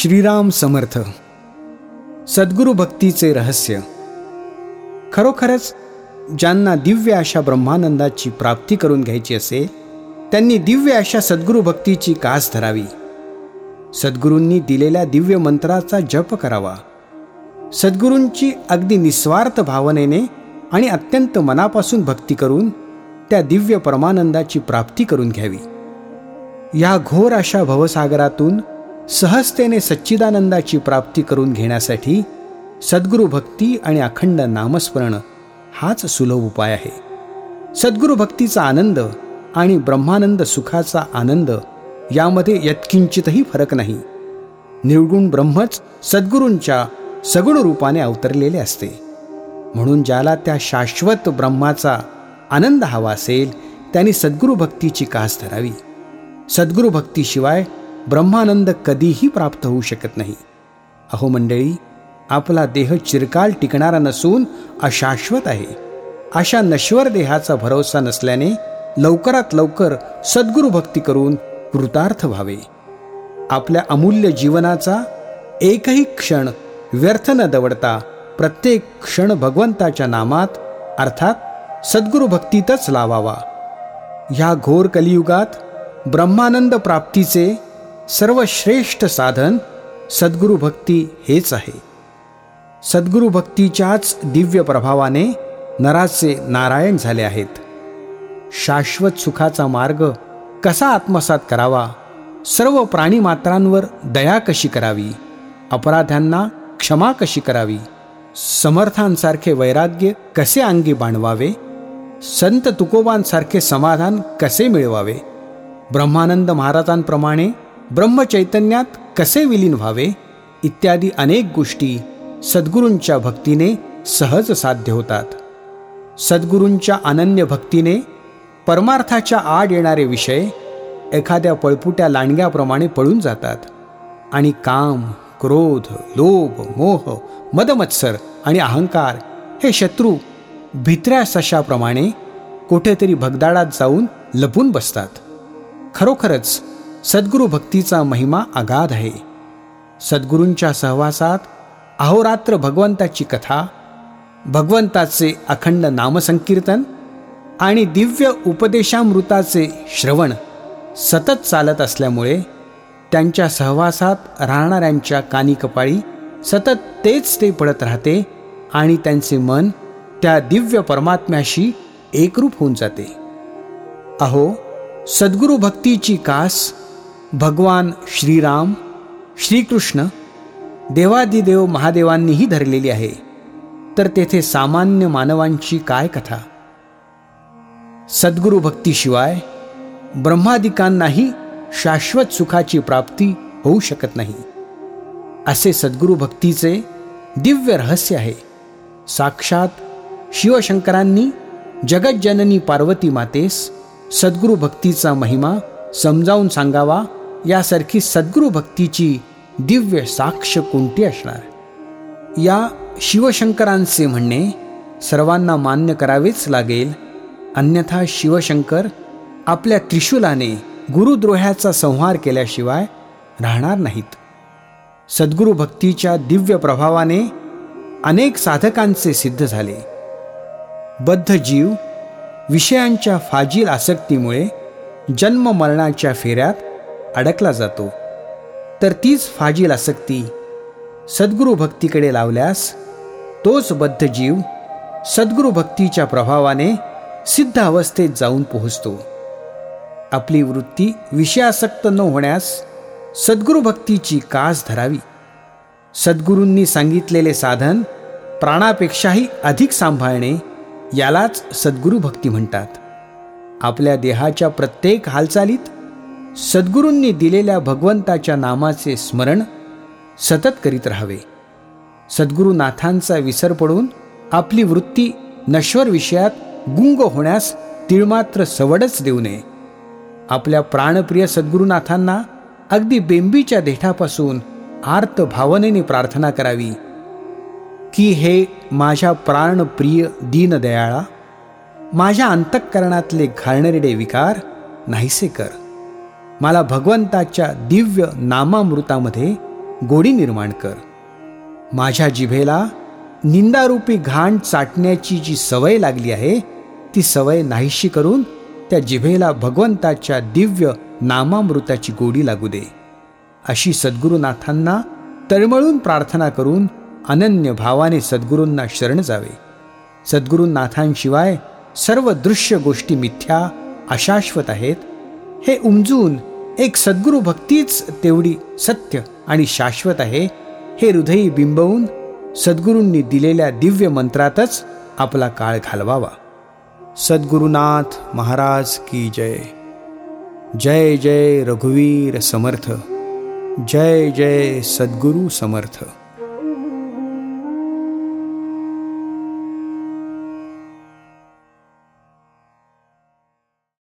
श्रीराम समर्थ. सद्गुरु भक्तीचे रहस्य. खरोखरच ज्यांना दिव्य अशा ब्रह्मानंदाची प्राप्ती करून घ्यायची असेल त्यांनी दिव्य अशा सद्गुरु भक्तीची कास धरावी. सद्गुरूंनी दिलेल्या दिव्य मंत्राचा जप करावा. सद्गुरूंची अगदी निस्वार्थ भावनेने आणि अत्यंत मनापासून भक्ती करून त्या दिव्य परमानंदाची प्राप्ती करून घ्यावी. या घोर अशा भवसागरातून सहजतेने सच्चिदानंदाची प्राप्ती करून घेण्यासाठी सद्गुरू भक्ती आणि अखंड नामस्मरण हाच सुलभ उपाय आहे. सद्गुरू भक्तीचा आनंद आणि ब्रह्मानंद सुखाचा आनंद यामध्ये यत्किंचितही फरक नाही. निर्गुण ब्रह्मच सद्गुरूंच्या सगुण रूपाने अवतरलेले असते. म्हणून ज्याला त्या शाश्वत ब्रह्माचा आनंद हवा असेल त्यांनी सद्गुरू भक्तीची कास धरावी. सद्गुरू भक्तीशिवाय ब्रह्मानंद कधीही प्राप्त होऊ शकत नाही. अहो मंडळी आपला देह चिरकाल टिकणारा नसून अशाश्वत आहे. अशा नश्वर देहाचा भरोसा नसल्याने लवकरात लवकर सद्गुरु भक्ती करून कृतार्थ व्हावे. आपल्या अमूल्य जीवनाचा एकही क्षण व्यर्थ न दवडता प्रत्येक क्षण भगवंताच्या नामात अर्थात सद्गुरु भक्तीतच लावावा. ह्या घोर कलियुगात ब्रह्मानंद प्राप्तीचे सर्वश्रेष्ठ साधन सद्गुरु भक्ती हेच आहे. सद्गुरु भक्तीच्याच दिव्य प्रभावाने नराचे नारायण झाले आहेत. शाश्वत सुखाचा मार्ग कसा आत्मसात करावा? सर्व प्राणीमात्रांवर दया कशी करावी? अपराध्यांना क्षमा कशी करावी? समर्थांसारखे वैराग्य कसे अंगी बांधवावे संत तुकोबांसारखे समाधान कसे मिळवावे? ब्रह्मानंद महाराजांप्रमाणे ब्रह्मचैतन्यात कसे विलीन व्हावे इत्यादी अनेक गोष्टी सद्गुरूंच्या भक्तीने सहज साध्य होतात. सद्गुरूंच्या अनन्य भक्तीने परमार्थाच्या आड येणारे विषय एखाद्या पळपुट्या लांडग्याप्रमाणे पळून जातात आणि काम क्रोध लोभ मोह मदमत्सर आणि अहंकार हे शत्रू भित्र्या सशाप्रमाणे कुठेतरी भगदाडात जाऊन लपून बसतात. खरोखरच सद्गुरू भक्तीचा महिमा अगाध आहे. सद्गुरूंच्या सहवासात अहोरात्र भगवंताची कथा भगवंताचे अखंड नामसंकीर्तन आणि दिव्य उपदेशामृताचे श्रवण सतत चालत असल्यामुळे त्यांच्या सहवासात राहणाऱ्यांच्या कानी कपाळी सतत तेच ते पडत राहते आणि त्यांचे मन त्या दिव्य परमात्म्याशी एकरूप होऊन जाते. अहो सद्गुरू भक्तीची कास भगवान श्रीराम श्रीकृष्ण देवादिदेव महादेवांनीही धरलेली आहे. तर तेथे सामान्य मानवांची काय कथा? सद्गुरु भक्तीशिवाय ब्रह्मादिकांनाही शाश्वत सुखाची प्राप्ती होऊ शकत नाही. असे सद्गुरु भक्तीचे दिव्य रहस्य आहे. साक्षात शिवशंकरांनी जगज्जननी पार्वती मातेस सद्गुरु भक्तीचा महिमा समजावून सांगावा यासारखी सद्गुरु भक्तीची दिव्य साक्ष कोणती असणार? या शिवशंकरांचे म्हणणे सर्वांना मान्य करावेच लागेल. अन्यथा शिवशंकर आपल्या त्रिशूलाने गुरुद्रोह्याचा संहार केल्याशिवाय राहणार नाहीत. सद्गुरु भक्तीच्या दिव्य प्रभावाने अनेक साधकांचे सिद्ध झाले. बद्ध जीव विषयांच्या फाजील आसक्तीमुळे जन्म मरणाच्या फेऱ्यात अडकला जातो. तर तीच फाजील आसक्ती सद्गुरु भक्तीकडे लावल्यास तोच बद्ध जीव सद्गुरु भक्तीच्या प्रभावाने सिद्ध अवस्थेत जाऊन पोहोचतो. आपली वृत्ती विषयासक्त न होण्यास सद्गुरु भक्तीची कास धरावी. सद्गुरूंनी सांगितलेले साधन प्राणापेक्षाही अधिक सांभाळणे यालाच सद्गुरु भक्ती म्हणतात. आपल्या देहाच्या प्रत्येक हालचालीत सद्गुरूंनी दिलेल्या भगवंताच्या नामाचे स्मरण सतत करीत राहावे. सद्गुरुनाथांचा विसर पडून आपली वृत्ती नश्वर विषयात गुंग होण्यास तिळमात्र सवडच देऊ नये. आपल्या प्राणप्रिय सद्गुरुनाथांना अगदी बेंबीच्या देठापासून आर्त भावनेने प्रार्थना करावी. की हे माझ्या प्राणप्रिय दीनदयाळा माझ्या अंतःकरणातले घालणेरडे विकार नाहीसे कर. मला भगवंताच्या दिव्य नामामृतामध्ये गोडी निर्माण कर. माझ्या जिभेला निंदारूपी घाण चाटण्याची जी सवय लागली आहे ती सवय नाहीशी करून त्या जिभेला भगवंताच्या दिव्य नामामृताची गोडी लागू दे. अशी सद्गुरुनाथांना तळमळून प्रार्थना करून अनन्य भावाने सद्गुरूंना शरण जावे. सद्गुरूनाथांशिवाय सर्व दृश्य गोष्टी मिथ्या अशाश्वत आहेत हे उमजून एक सद्गुरू भक्तीच तेवढी सत्य आणि शाश्वत आहे हे हृदयी बिंबवून सद्गुरूंनी दिलेल्या दिव्य मंत्रातच आपला काळ घालवावा. सद्गुरुनाथ महाराज की जय. जय जय रघुवीर समर्थ. जय जय सद्गुरू समर्थ.